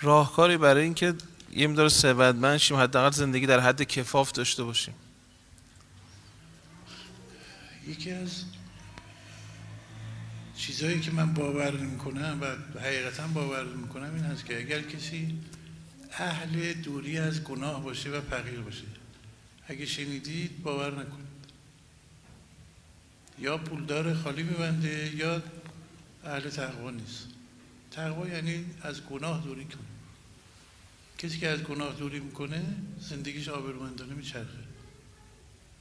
راهکاری برای اینکه یه مدار ثروتمند شیم حداقل زندگی در حد کفاف داشته باشیم. یکی از چیزهایی که من باور می‌کنم و حقیقتا باور می‌کنم این هست که اگر کسی اهل دوری از گناه باشه و فقیر باشه اگه شنیدید باور نکنید. یا پولدار خالی ببنده یا اهل تقوا نیست. تقوا یعنی از گناه دوری کنه. کسی که از گناه دوری می‌کنه زندگیش آبرومندانه میچرخه.